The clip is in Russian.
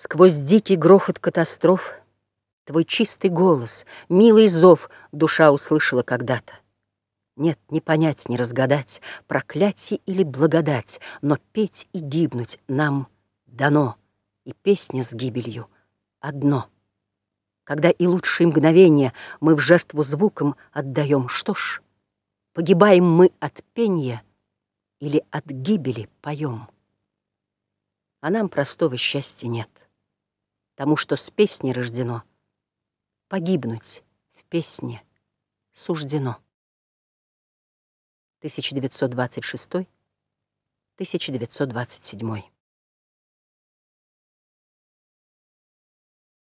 Сквозь дикий грохот катастроф Твой чистый голос, милый зов Душа услышала когда-то. Нет, не понять, не разгадать, Проклятие или благодать, Но петь и гибнуть нам дано, И песня с гибелью одно. Когда и лучшие мгновения Мы в жертву звукам отдаем, Что ж, погибаем мы от пения Или от гибели поем? А нам простого счастья нет тому, что с песней рождено, Погибнуть в песне суждено. 1926-1927